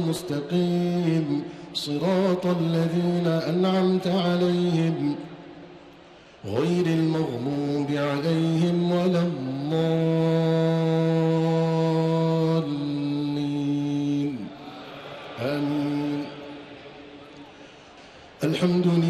المستقيم. صراط الذين أنعمت عليهم غير المغضوب عليهم ولا الضالين. آمين. الحمد لله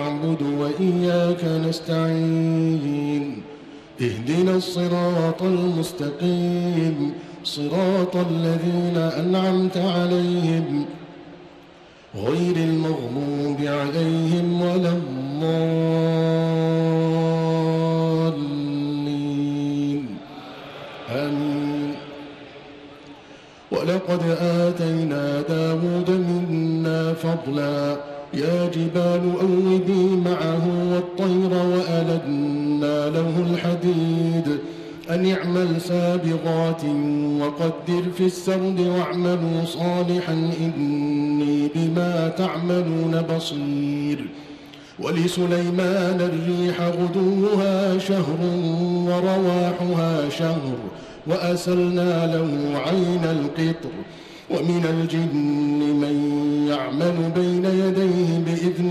نعبد وإياك نستعين. اهدنا الصراط المستقيم. صراط الذين أنعمت عليهم. غير المغموب عليهم ولا الضالين. آمين. ولقد آتينا داود منا فضلاً. يا جبال أوبي معه والطير وألدنا له الحديد. أن اعمل سابغات وقدر في السرد واعملوا صالحا إني بما تعملون بصير. ولسليمان الريح غدوها شهر ورواحها شهر وأسلنا له عين القطر. ومن الجن من يعمل بين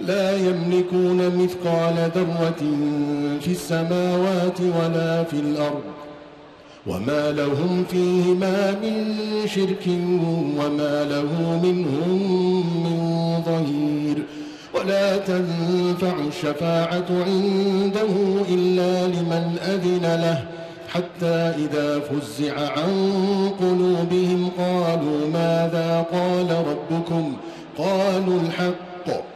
لا يملكون مثقال ذرة في السماوات ولا في الأرض وما لهم فيهما من شرك وما له منهم من ظهير ولا تنفع الشفاعة عنده إلا لمن أذن له حتى إذا فزع عن قلوبهم قالوا ماذا قال ربكم؟ قالوا الحق.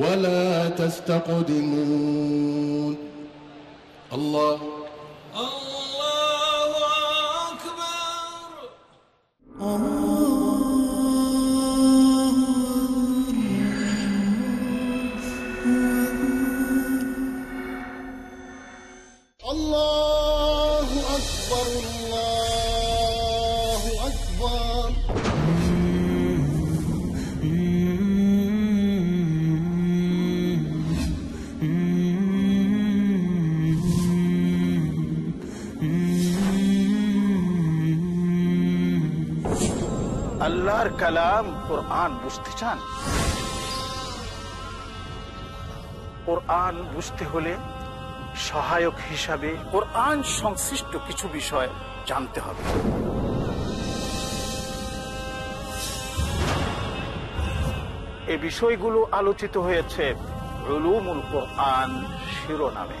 ولا تستقدمون. الله. الله أكبر. আল্লাহর কালাম কোরআন বুঝতে চান? কোরআন বুঝতে হলে সহায়ক হিসাবে কোরআন সংশ্লিষ্ট কিছু বিষয় জানতে হবে। এ বিষয়গুলো আলোচিত হয়েছে রুলুমুল কোরআন শিরোনামে।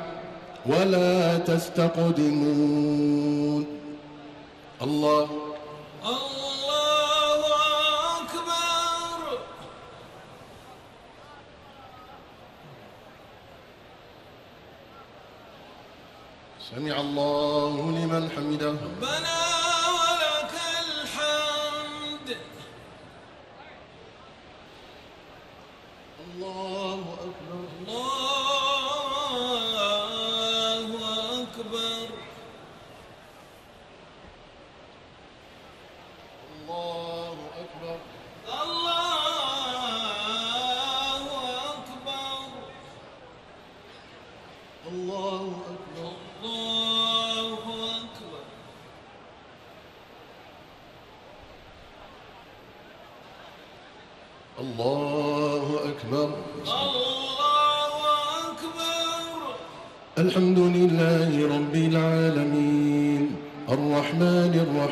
ولا تستقدمون. الله. الله أكبر. سمع الله لمن حمده. ربنا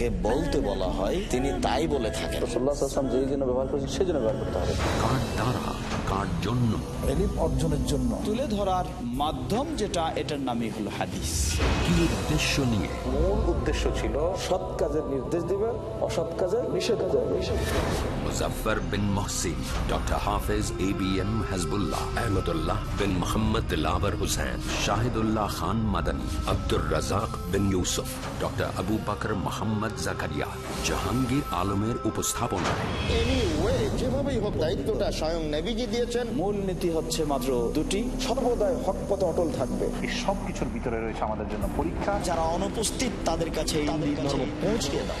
যা তাকে বলতে বলা হয় তিনি তাই বলে থাকেন। যেই জন্য ব্যবহার করেছেন সেই জন্য ব্যবহার করতে হবে। কার দ্বারা কার জন্য? এলিম অর্জনের জন্য। তুলে ধরার মাধ্যম যেটা এটার নামই হলো হাদিস। কি উদ্দেশ্য নিয়ে? মূল উদ্দেশ্য ছিল সৎ কাজের নির্দেশ দিবেন অসৎ কাজের Muzaffar bin Mohsin doctor Hafez A B M Hazbullah Ahmadullah bin Mohammad Hussain Shahidullah Khan Madani Abdur Razzak bin Yusuf doctor Abu Bakar Mohammad Zakaria Jahangir আলমের উপস্থাপনায়। এনিওয়ে যেভাবেই হোক দায়িত্বটা স্বয়ং নেভিজি দিয়েছেন। মূল নীতি হচ্ছে মাত্র দুটি। সর্বদাই হকপথে অটল থাকবে। এই সব কিছুর ভিতরে রয়েছে আমাদের জন্য পরীক্ষা। যারা অনুপস্থিত তাদের কাছে পৌঁছে দাও